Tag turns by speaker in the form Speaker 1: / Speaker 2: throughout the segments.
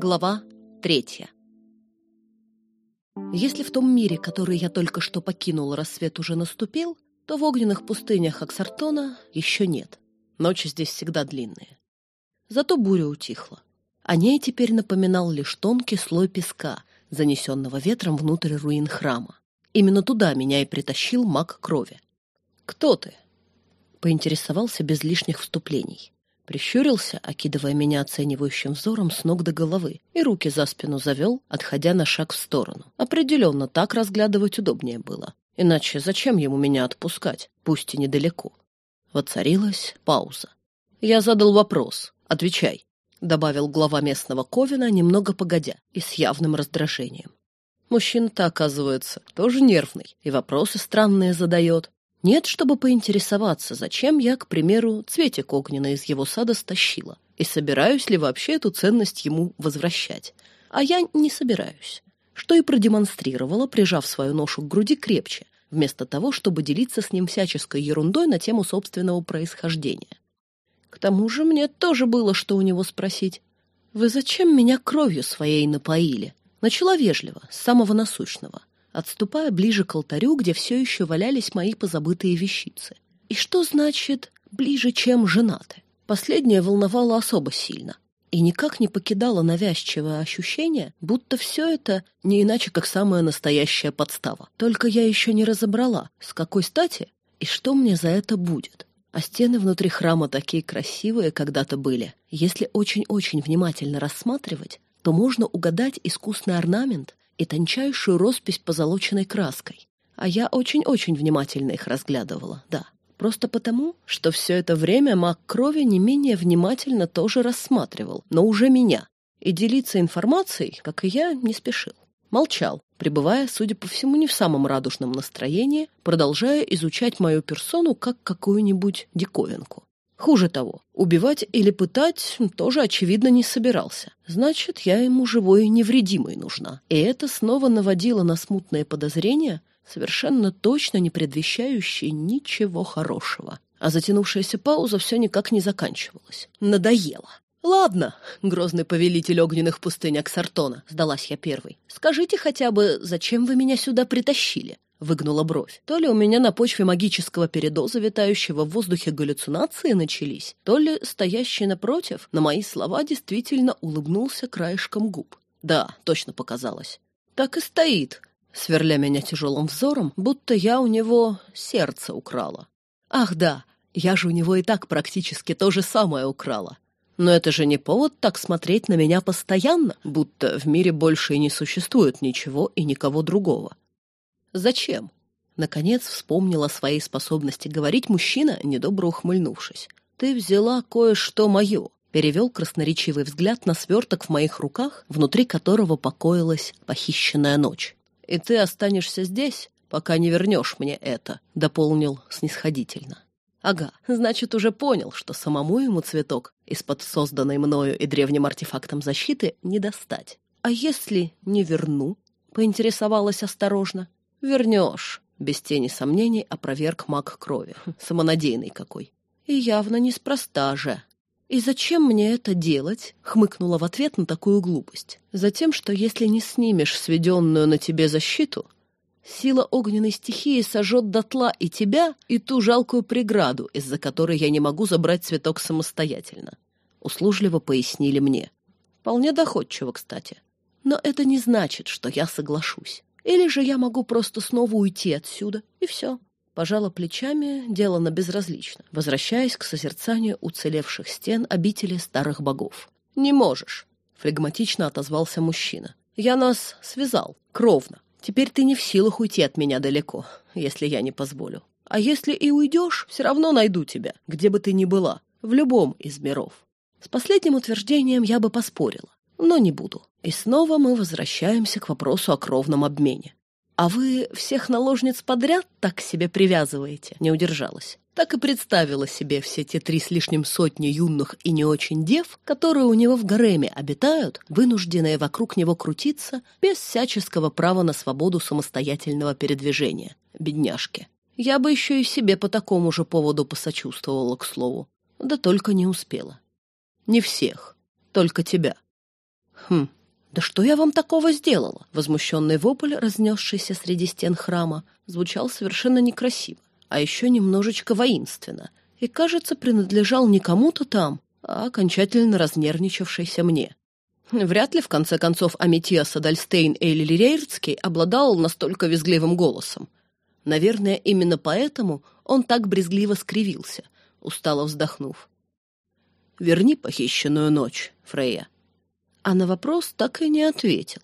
Speaker 1: Глава третья Если в том мире, который я только что покинул, рассвет уже наступил, то в огненных пустынях Аксартона еще нет. Ночи здесь всегда длинные. Зато буря утихла. О ней теперь напоминал лишь тонкий слой песка, занесенного ветром внутрь руин храма. Именно туда меня и притащил маг крови. «Кто ты?» — поинтересовался без лишних вступлений. Прищурился, окидывая меня оценивающим взором с ног до головы, и руки за спину завел, отходя на шаг в сторону. Определенно, так разглядывать удобнее было. Иначе зачем ему меня отпускать, пусть и недалеко? Воцарилась пауза. Я задал вопрос. Отвечай, — добавил глава местного Ковина, немного погодя, и с явным раздражением. Мужчина-то, оказывается, тоже нервный, и вопросы странные задает. Нет, чтобы поинтересоваться, зачем я, к примеру, цветик огненный из его сада стащила, и собираюсь ли вообще эту ценность ему возвращать. А я не собираюсь, что и продемонстрировала, прижав свою ношу к груди крепче, вместо того, чтобы делиться с ним всяческой ерундой на тему собственного происхождения. К тому же мне тоже было, что у него спросить. «Вы зачем меня кровью своей напоили?» Начала вежливо, с самого насущного отступая ближе к алтарю, где все еще валялись мои позабытые вещицы. И что значит «ближе, чем женаты»? Последнее волновало особо сильно и никак не покидало навязчивое ощущение, будто все это не иначе, как самая настоящая подстава. Только я еще не разобрала, с какой стати и что мне за это будет. А стены внутри храма такие красивые когда-то были. Если очень-очень внимательно рассматривать, то можно угадать искусный орнамент и тончайшую роспись позолоченной краской. А я очень-очень внимательно их разглядывала, да. Просто потому, что все это время маг крови не менее внимательно тоже рассматривал, но уже меня. И делиться информацией, как и я, не спешил. Молчал, пребывая, судя по всему, не в самом радужном настроении, продолжая изучать мою персону как какую-нибудь диковинку. Хуже того, убивать или пытать тоже, очевидно, не собирался. Значит, я ему живой и невредимой нужна. И это снова наводило на смутные подозрения, совершенно точно не предвещающие ничего хорошего. А затянувшаяся пауза все никак не заканчивалась. Надоело. «Ладно, грозный повелитель огненных пустынь Аксартона», — сдалась я первой. «Скажите хотя бы, зачем вы меня сюда притащили? Выгнула бровь. То ли у меня на почве магического передоза, витающего в воздухе галлюцинации, начались, то ли стоящий напротив на мои слова действительно улыбнулся краешком губ. Да, точно показалось. Так и стоит, сверля меня тяжелым взором, будто я у него сердце украла. Ах да, я же у него и так практически то же самое украла. Но это же не повод так смотреть на меня постоянно, будто в мире больше и не существует ничего и никого другого. «Зачем?» Наконец вспомнил о своей способности говорить мужчина, недобро ухмыльнувшись. «Ты взяла кое-что мое», — перевел красноречивый взгляд на сверток в моих руках, внутри которого покоилась похищенная ночь. «И ты останешься здесь, пока не вернешь мне это», — дополнил снисходительно. «Ага, значит, уже понял, что самому ему цветок из-под созданной мною и древним артефактом защиты не достать. А если не верну?» — поинтересовалась осторожно. «Вернешь», — без тени сомнений опроверг маг крови. Самонадеянный какой. «И явно неспроста же». «И зачем мне это делать?» — хмыкнула в ответ на такую глупость. «Затем, что если не снимешь сведенную на тебе защиту, сила огненной стихии сожжет дотла и тебя, и ту жалкую преграду, из-за которой я не могу забрать цветок самостоятельно», — услужливо пояснили мне. Вполне доходчиво, кстати. Но это не значит, что я соглашусь. Или же я могу просто снова уйти отсюда, и все. Пожала плечами, делано безразлично, возвращаясь к созерцанию уцелевших стен обители старых богов. «Не можешь», — флегматично отозвался мужчина. «Я нас связал, кровно. Теперь ты не в силах уйти от меня далеко, если я не позволю. А если и уйдешь, все равно найду тебя, где бы ты ни была, в любом из миров». С последним утверждением я бы поспорила но не буду. И снова мы возвращаемся к вопросу о кровном обмене. «А вы всех наложниц подряд так себе привязываете?» Не удержалась. Так и представила себе все те три с лишним сотни юных и не очень дев, которые у него в гареме обитают, вынужденные вокруг него крутиться, без всяческого права на свободу самостоятельного передвижения. Бедняжки. Я бы еще и себе по такому же поводу посочувствовала, к слову. Да только не успела. Не всех. Только тебя. Хм, да что я вам такого сделала? Возмущенный вопль, разнесшийся среди стен храма, звучал совершенно некрасиво, а еще немножечко воинственно, и, кажется, принадлежал не кому-то там, а окончательно разнервничавшейся мне. Вряд ли, в конце концов, Аметиас Адальстейн Эйлилирейрцкий обладал настолько визгливым голосом. Наверное, именно поэтому он так брезгливо скривился, устало вздохнув. «Верни похищенную ночь, Фрейя». А на вопрос так и не ответил.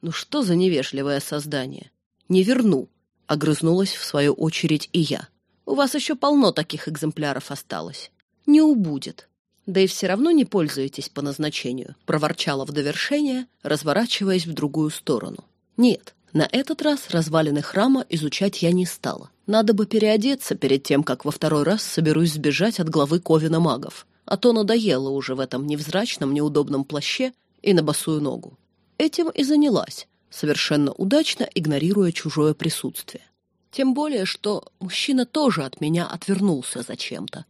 Speaker 1: «Ну что за невежливое создание? Не верну», — огрызнулась в свою очередь и я. «У вас еще полно таких экземпляров осталось. Не убудет». Да и все равно не пользуетесь по назначению, проворчала в довершение, разворачиваясь в другую сторону. Нет, на этот раз развалины храма изучать я не стала. Надо бы переодеться перед тем, как во второй раз соберусь сбежать от главы Ковина магов. А то надоело уже в этом невзрачном, неудобном плаще и на босую ногу. Этим и занялась, совершенно удачно игнорируя чужое присутствие. Тем более, что мужчина тоже от меня отвернулся зачем-то.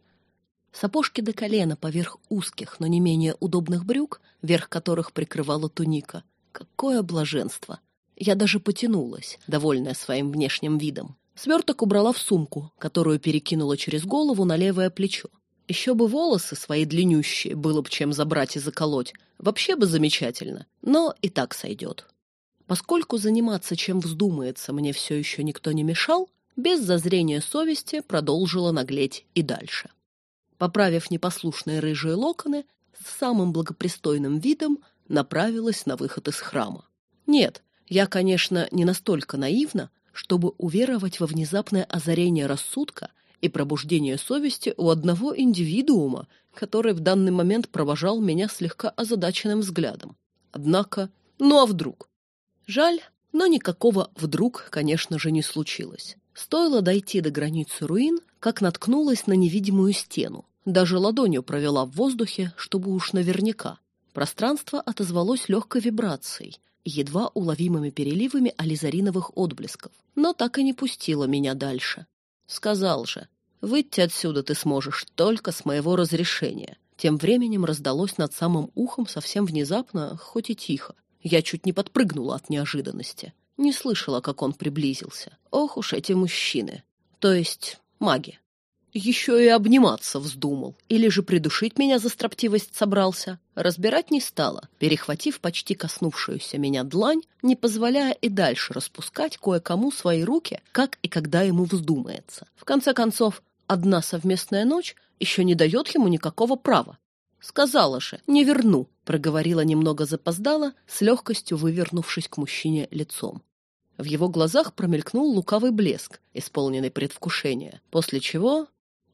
Speaker 1: Сапожки до колена поверх узких, но не менее удобных брюк, верх которых прикрывала туника. Какое блаженство! Я даже потянулась, довольная своим внешним видом. Сверток убрала в сумку, которую перекинула через голову на левое плечо. Еще бы волосы свои длиннющие было бы чем забрать и заколоть. Вообще бы замечательно, но и так сойдет. Поскольку заниматься чем вздумается мне все еще никто не мешал, без зазрения совести продолжила наглеть и дальше поправив непослушные рыжие локоны, с самым благопристойным видом направилась на выход из храма. Нет, я, конечно, не настолько наивна, чтобы уверовать во внезапное озарение рассудка и пробуждение совести у одного индивидуума, который в данный момент провожал меня слегка озадаченным взглядом. Однако, ну а вдруг? Жаль, но никакого «вдруг», конечно же, не случилось. Стоило дойти до границы руин, как наткнулась на невидимую стену. Даже ладонью провела в воздухе, чтобы уж наверняка. Пространство отозвалось легкой вибрацией, едва уловимыми переливами ализариновых отблесков, но так и не пустило меня дальше. Сказал же, выйти отсюда ты сможешь только с моего разрешения. Тем временем раздалось над самым ухом совсем внезапно, хоть и тихо. Я чуть не подпрыгнула от неожиданности. Не слышала, как он приблизился. Ох уж эти мужчины. То есть маги. Еще и обниматься вздумал. Или же придушить меня за строптивость собрался. Разбирать не стала, перехватив почти коснувшуюся меня длань, не позволяя и дальше распускать кое-кому свои руки, как и когда ему вздумается. В конце концов, одна совместная ночь еще не дает ему никакого права. «Сказала же, не верну», — проговорила немного запоздала, с легкостью вывернувшись к мужчине лицом. В его глазах промелькнул лукавый блеск, исполненный предвкушения, после чего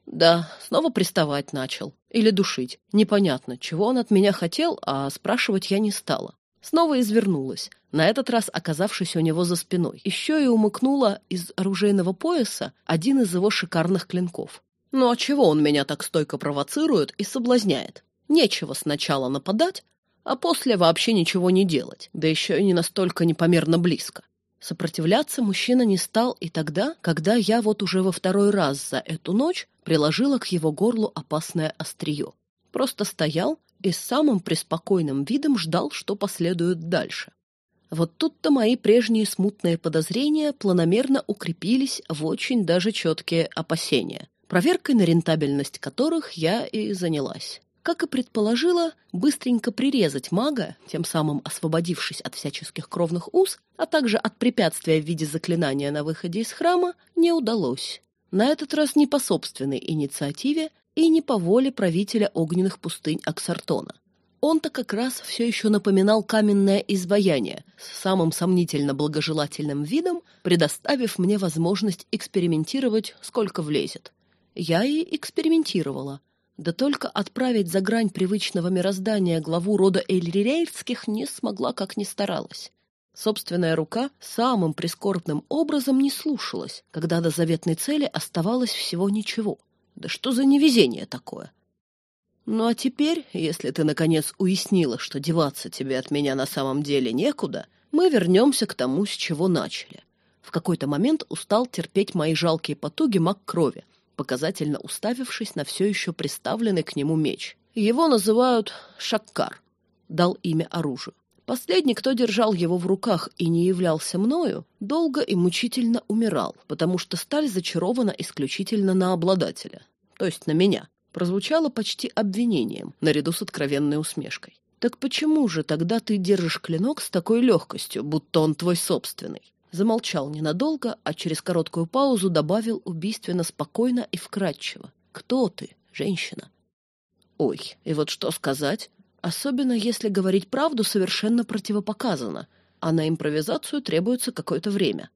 Speaker 1: да, снова приставать начал. Или душить. Непонятно, чего он от меня хотел, а спрашивать я не стала. Снова извернулась, на этот раз оказавшись у него за спиной. Еще и умыкнула из оружейного пояса один из его шикарных клинков. Ну а чего он меня так стойко провоцирует и соблазняет? Нечего сначала нападать, а после вообще ничего не делать, да еще и не настолько непомерно близко. Сопротивляться мужчина не стал и тогда, когда я вот уже во второй раз за эту ночь приложила к его горлу опасное острие. Просто стоял и с самым преспокойным видом ждал, что последует дальше. Вот тут-то мои прежние смутные подозрения планомерно укрепились в очень даже четкие опасения, проверкой на рентабельность которых я и занялась как и предположила, быстренько прирезать мага, тем самым освободившись от всяческих кровных уз, а также от препятствия в виде заклинания на выходе из храма, не удалось. На этот раз не по собственной инициативе и не по воле правителя огненных пустынь Аксартона. Он-то как раз все еще напоминал каменное изваяние с самым сомнительно благожелательным видом, предоставив мне возможность экспериментировать, сколько влезет. Я и экспериментировала — да только отправить за грань привычного мироздания главу рода Эльрирейрских не смогла, как ни старалась. Собственная рука самым прискорбным образом не слушалась, когда до заветной цели оставалось всего ничего. Да что за невезение такое? Ну а теперь, если ты наконец уяснила, что деваться тебе от меня на самом деле некуда, мы вернемся к тому, с чего начали. В какой-то момент устал терпеть мои жалкие потуги маг крови, показательно уставившись на все еще приставленный к нему меч. Его называют Шаккар, дал имя оружию. Последний, кто держал его в руках и не являлся мною, долго и мучительно умирал, потому что сталь зачарована исключительно на обладателя, то есть на меня. Прозвучало почти обвинением, наряду с откровенной усмешкой. «Так почему же тогда ты держишь клинок с такой легкостью, будто он твой собственный?» Замолчал ненадолго, а через короткую паузу добавил убийственно спокойно и вкрадчиво. «Кто ты, женщина?» «Ой, и вот что сказать? Особенно если говорить правду совершенно противопоказано, а на импровизацию требуется какое-то время.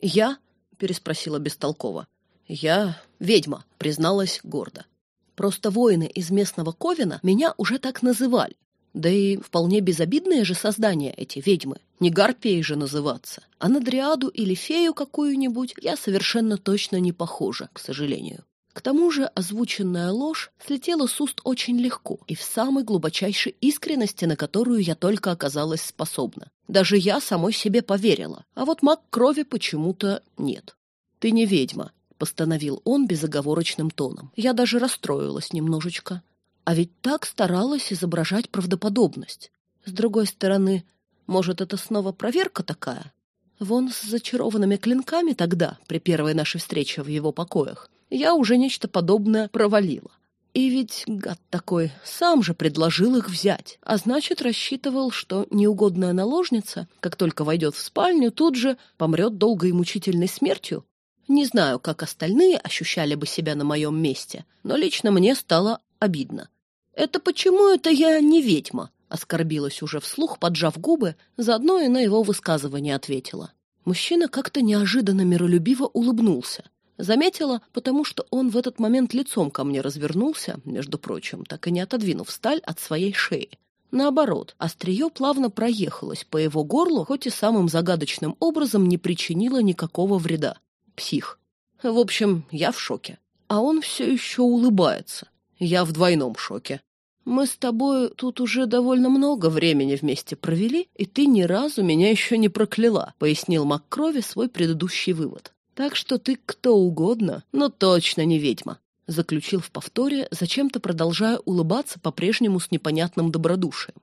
Speaker 1: «Я?» — переспросила бестолково. «Я ведьма», — призналась гордо. «Просто воины из местного Ковина меня уже так называли. Да и вполне безобидные же создания эти ведьмы. Не гарпией же называться. А на дриаду или фею какую-нибудь я совершенно точно не похожа, к сожалению. К тому же озвученная ложь слетела с уст очень легко и в самой глубочайшей искренности, на которую я только оказалась способна. Даже я самой себе поверила, а вот маг крови почему-то нет. «Ты не ведьма», — постановил он безоговорочным тоном. Я даже расстроилась немножечко. А ведь так старалась изображать правдоподобность. С другой стороны, может, это снова проверка такая? Вон с зачарованными клинками тогда, при первой нашей встрече в его покоях, я уже нечто подобное провалила. И ведь, гад такой, сам же предложил их взять, а значит, рассчитывал, что неугодная наложница, как только войдет в спальню, тут же помрет долгой и мучительной смертью. Не знаю, как остальные ощущали бы себя на моем месте, но лично мне стало обидно. «Это почему это я не ведьма?» — оскорбилась уже вслух, поджав губы, заодно и на его высказывание ответила. Мужчина как-то неожиданно миролюбиво улыбнулся. Заметила, потому что он в этот момент лицом ко мне развернулся, между прочим, так и не отодвинув сталь от своей шеи. Наоборот, острие плавно проехалось по его горлу, хоть и самым загадочным образом не причинило никакого вреда. Псих. В общем, я в шоке. А он все еще улыбается. Я в двойном шоке. Мы с тобой тут уже довольно много времени вместе провели, и ты ни разу меня еще не прокляла, пояснил Маккрови свой предыдущий вывод. Так что ты кто угодно, но точно не ведьма. Заключил в повторе, зачем-то продолжая улыбаться по-прежнему с непонятным добродушием.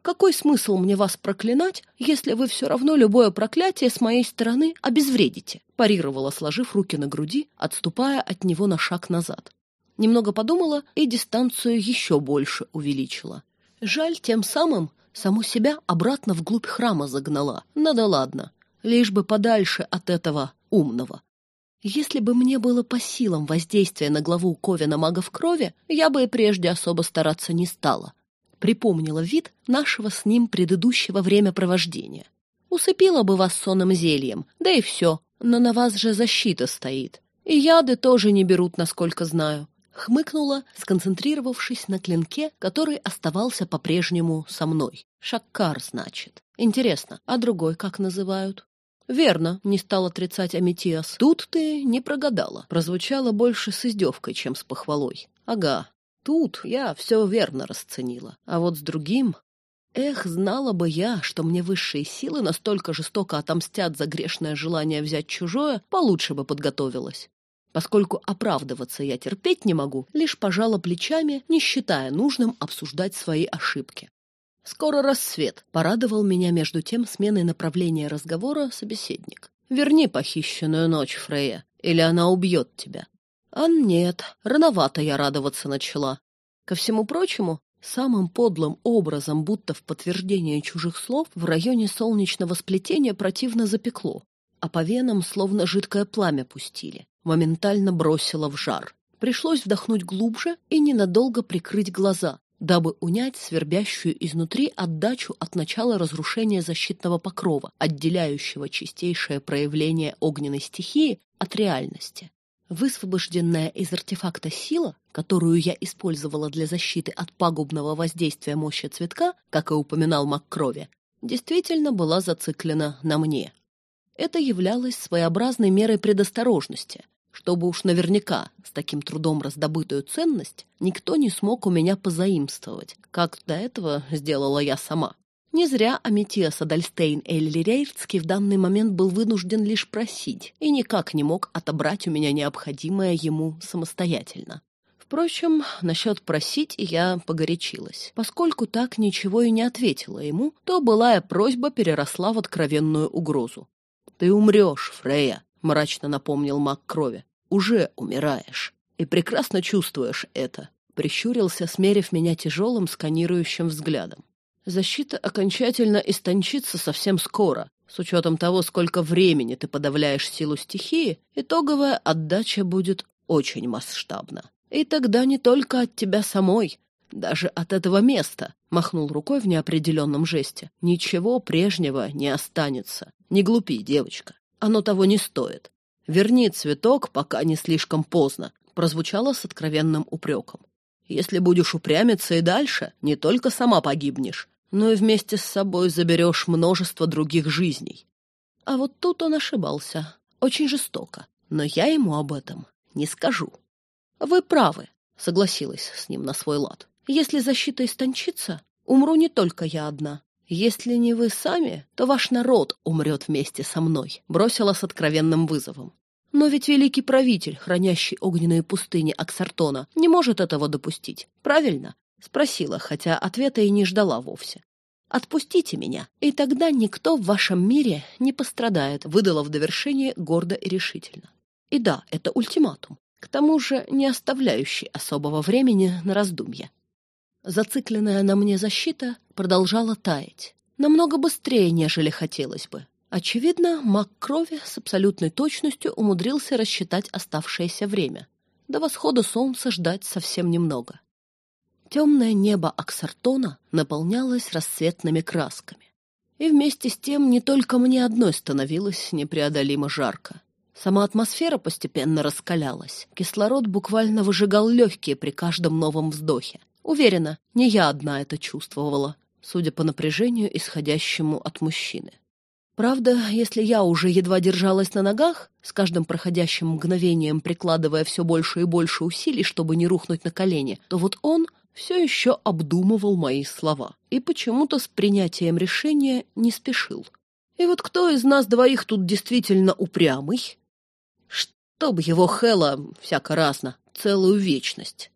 Speaker 1: Какой смысл мне вас проклинать, если вы все равно любое проклятие с моей стороны обезвредите? Парировала, сложив руки на груди, отступая от него на шаг назад. Немного подумала и дистанцию еще больше увеличила. Жаль, тем самым саму себя обратно вглубь храма загнала. Ну да ладно, лишь бы подальше от этого умного. Если бы мне было по силам воздействие на главу Ковина магов крови, я бы и прежде особо стараться не стала. Припомнила вид нашего с ним предыдущего времяпровождения. Усыпила бы вас сонным зельем, да и все, но на вас же защита стоит. И яды тоже не берут, насколько знаю. Хмыкнула, сконцентрировавшись на клинке, который оставался по-прежнему со мной. Шаккар, значит. Интересно, а другой как называют? «Верно», — не стал отрицать Аметиас. «Тут ты не прогадала». Прозвучало больше с издевкой, чем с похвалой. «Ага, тут я все верно расценила. А вот с другим...» Эх, знала бы я, что мне высшие силы настолько жестоко отомстят за грешное желание взять чужое, получше бы подготовилась. Поскольку оправдываться я терпеть не могу, лишь пожала плечами, не считая нужным обсуждать свои ошибки. «Скоро рассвет», — порадовал меня между тем сменой направления разговора собеседник. «Верни похищенную ночь, Фрея, или она убьет тебя». «А нет, рановато я радоваться начала. Ко всему прочему, самым подлым образом, будто в подтверждение чужих слов, в районе солнечного сплетения противно запекло, а по венам словно жидкое пламя пустили. Моментально бросило в жар. Пришлось вдохнуть глубже и ненадолго прикрыть глаза, дабы унять свербящую изнутри отдачу от начала разрушения защитного покрова, отделяющего чистейшее проявление огненной стихии от реальности. Высвобожденная из артефакта сила, которую я использовала для защиты от пагубного воздействия мощи цветка, как и упоминал маг крови, действительно была зациклена на мне. Это являлось своеобразной мерой предосторожности, чтобы уж наверняка с таким трудом раздобытую ценность никто не смог у меня позаимствовать, как до этого сделала я сама. Не зря Аметиас Адальстейн Эллирейрцкий в данный момент был вынужден лишь просить и никак не мог отобрать у меня необходимое ему самостоятельно. Впрочем, насчет просить я погорячилась. Поскольку так ничего и не ответила ему, то былая просьба переросла в откровенную угрозу. «Ты умрешь, Фрея», — мрачно напомнил маг крови. «Уже умираешь. И прекрасно чувствуешь это», — прищурился, смерив меня тяжелым сканирующим взглядом. «Защита окончательно истончится совсем скоро. С учетом того, сколько времени ты подавляешь силу стихии, итоговая отдача будет очень масштабна. И тогда не только от тебя самой, даже от этого места, махнул рукой в неопределенном жесте. Ничего прежнего не останется. Не глупи, девочка. Оно того не стоит. Верни цветок, пока не слишком поздно, прозвучало с откровенным упреком. Если будешь упрямиться и дальше, не только сама погибнешь, но и вместе с собой заберешь множество других жизней. А вот тут он ошибался. Очень жестоко. Но я ему об этом не скажу. «Вы правы», — согласилась с ним на свой лад. «Если защита истончится, умру не только я одна. Если не вы сами, то ваш народ умрет вместе со мной», — бросила с откровенным вызовом. Но ведь великий правитель, хранящий огненные пустыни Аксартона, не может этого допустить, правильно? Спросила, хотя ответа и не ждала вовсе. «Отпустите меня, и тогда никто в вашем мире не пострадает», выдала в довершение гордо и решительно. И да, это ультиматум к тому же не оставляющий особого времени на раздумья. Зацикленная на мне защита продолжала таять, намного быстрее, нежели хотелось бы. Очевидно, маг крови с абсолютной точностью умудрился рассчитать оставшееся время. До восхода солнца ждать совсем немного. Темное небо Аксартона наполнялось рассветными красками. И вместе с тем не только мне одной становилось непреодолимо жарко. Сама атмосфера постепенно раскалялась. Кислород буквально выжигал легкие при каждом новом вздохе. Уверена, не я одна это чувствовала, судя по напряжению, исходящему от мужчины. Правда, если я уже едва держалась на ногах, с каждым проходящим мгновением прикладывая все больше и больше усилий, чтобы не рухнуть на колени, то вот он все еще обдумывал мои слова и почему-то с принятием решения не спешил. И вот кто из нас двоих тут действительно упрямый, Чтоб его Хэла всяко разно, целую вечность.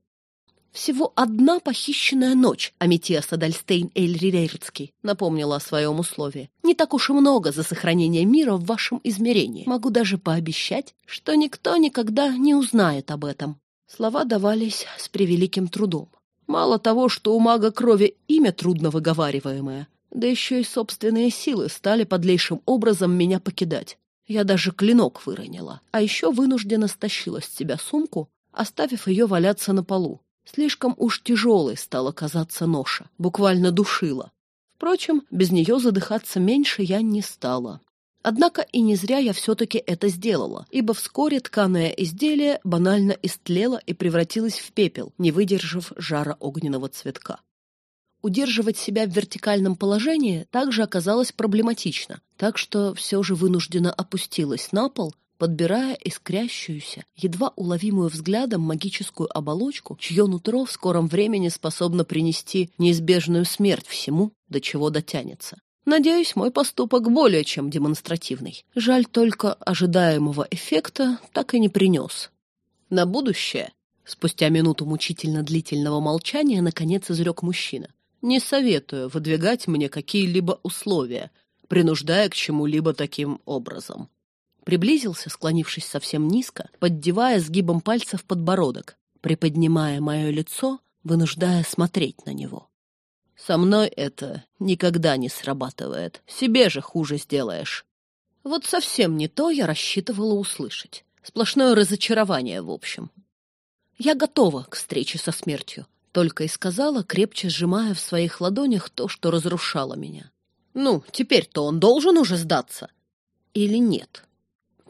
Speaker 1: «Всего одна похищенная ночь, Аметиас Адальстейн Эльрирейрцкий», напомнила о своем условии. «Не так уж и много за сохранение мира в вашем измерении. Могу даже пообещать, что никто никогда не узнает об этом». Слова давались с превеликим трудом. Мало того, что у мага крови имя трудно выговариваемое, да еще и собственные силы стали подлейшим образом меня покидать. Я даже клинок выронила, а еще вынужденно стащила с себя сумку, оставив ее валяться на полу. Слишком уж тяжелой стала казаться ноша, буквально душила. Впрочем, без нее задыхаться меньше я не стала. Однако и не зря я все-таки это сделала, ибо вскоре тканое изделие банально истлело и превратилось в пепел, не выдержав жара огненного цветка. Удерживать себя в вертикальном положении также оказалось проблематично, так что все же вынуждена опустилась на пол, подбирая искрящуюся, едва уловимую взглядом магическую оболочку, чье нутро в скором времени способно принести неизбежную смерть всему, до чего дотянется. Надеюсь, мой поступок более чем демонстративный. Жаль только ожидаемого эффекта так и не принес. На будущее, спустя минуту мучительно длительного молчания, наконец изрек мужчина. Не советую выдвигать мне какие-либо условия, принуждая к чему-либо таким образом. Приблизился, склонившись совсем низко, поддевая сгибом пальцев подбородок, приподнимая мое лицо, вынуждая смотреть на него. Со мной это никогда не срабатывает. Себе же хуже сделаешь. Вот совсем не то я рассчитывала услышать. Сплошное разочарование, в общем. Я готова к встрече со смертью, только и сказала, крепче сжимая в своих ладонях то, что разрушало меня. «Ну, теперь-то он должен уже сдаться?» «Или нет?»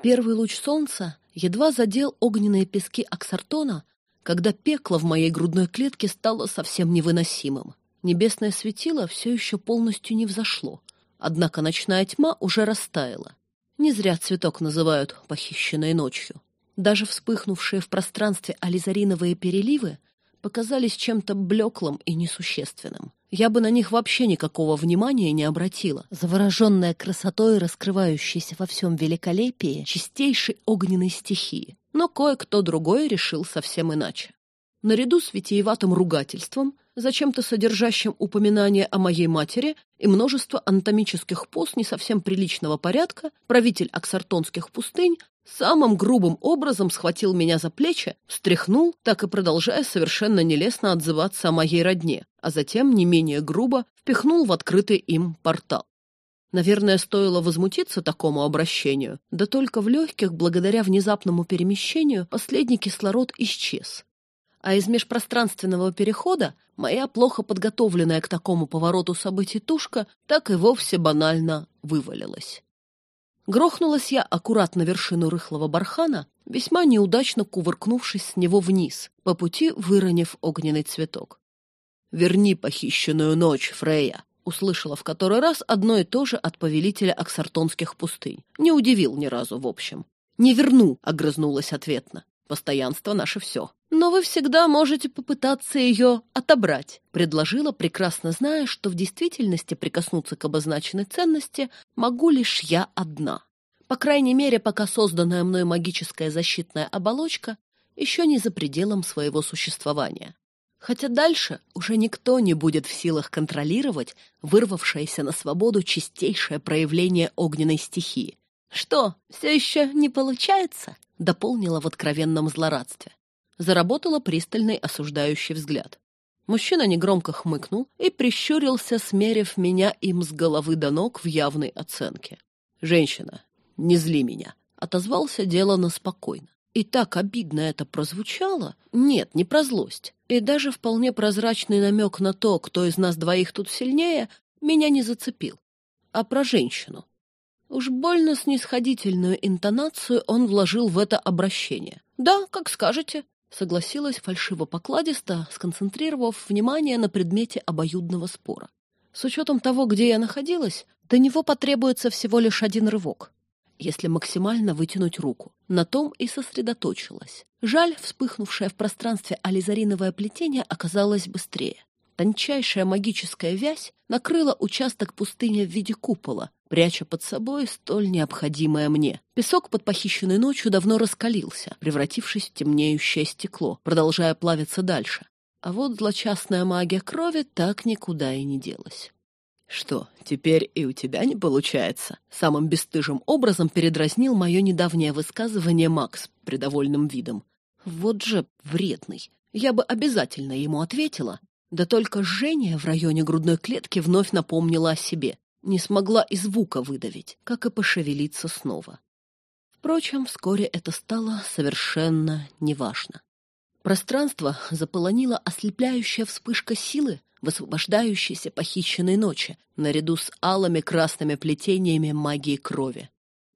Speaker 1: Первый луч солнца едва задел огненные пески Аксартона, когда пекло в моей грудной клетке стало совсем невыносимым. Небесное светило все еще полностью не взошло, однако ночная тьма уже растаяла. Не зря цветок называют похищенной ночью. Даже вспыхнувшие в пространстве ализариновые переливы показались чем-то блеклым и несущественным. Я бы на них вообще никакого внимания не обратила, завороженная красотой, раскрывающейся во всем великолепии чистейшей огненной стихии. Но кое-кто другой решил совсем иначе. наряду с витиеватым ругательством, зачем-то содержащим упоминание о моей матери и множество анатомических поз не совсем приличного порядка, правитель аксартонских пустынь самым грубым образом схватил меня за плечи, встряхнул, так и продолжая совершенно нелестно отзываться о моей родне, а затем, не менее грубо, впихнул в открытый им портал. Наверное, стоило возмутиться такому обращению, да только в легких, благодаря внезапному перемещению, последний кислород исчез. А из межпространственного перехода моя плохо подготовленная к такому повороту событий тушка так и вовсе банально вывалилась. Грохнулась я аккуратно вершину рыхлого бархана, весьма неудачно кувыркнувшись с него вниз, по пути выронив огненный цветок. «Верни похищенную ночь, Фрея!» услышала в который раз одно и то же от повелителя аксартонских пустынь. Не удивил ни разу, в общем. «Не верну», — огрызнулась ответно. «Постоянство наше все». «Но вы всегда можете попытаться ее отобрать», — предложила, прекрасно зная, что в действительности прикоснуться к обозначенной ценности могу лишь я одна. По крайней мере, пока созданная мной магическая защитная оболочка еще не за пределом своего существования. Хотя дальше уже никто не будет в силах контролировать вырвавшееся на свободу чистейшее проявление огненной стихии. «Что, все еще не получается?» — дополнила в откровенном злорадстве. Заработала пристальный осуждающий взгляд. Мужчина негромко хмыкнул и прищурился, смерив меня им с головы до ног в явной оценке. «Женщина, не зли меня», — отозвался делано спокойно. И так обидно это прозвучало. Нет, не про злость. И даже вполне прозрачный намек на то, кто из нас двоих тут сильнее, меня не зацепил. А про женщину. Уж больно снисходительную интонацию он вложил в это обращение. «Да, как скажете», — согласилась фальшиво-покладисто, сконцентрировав внимание на предмете обоюдного спора. С учетом того, где я находилась, до него потребуется всего лишь один рывок если максимально вытянуть руку. На том и сосредоточилась. Жаль, вспыхнувшее в пространстве ализариновое плетение оказалось быстрее. Тончайшая магическая вязь накрыла участок пустыни в виде купола, пряча под собой столь необходимое мне. Песок под похищенной ночью давно раскалился, превратившись в темнеющее стекло, продолжая плавиться дальше. А вот злочастная магия крови так никуда и не делась. «Что, теперь и у тебя не получается?» Самым бесстыжим образом передразнил мое недавнее высказывание Макс придовольным видом. «Вот же вредный! Я бы обязательно ему ответила, да только жжение в районе грудной клетки вновь напомнило о себе. Не смогла и звука выдавить, как и пошевелиться снова. Впрочем, вскоре это стало совершенно неважно. Пространство заполонила ослепляющая вспышка силы, высвобождающейся похищенной ночи, наряду с алыми красными плетениями магии крови.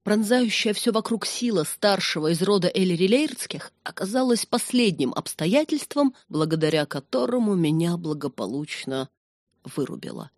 Speaker 1: Пронзающая все вокруг сила старшего из рода Эллирилейрдских оказалась последним обстоятельством, благодаря которому меня благополучно вырубило.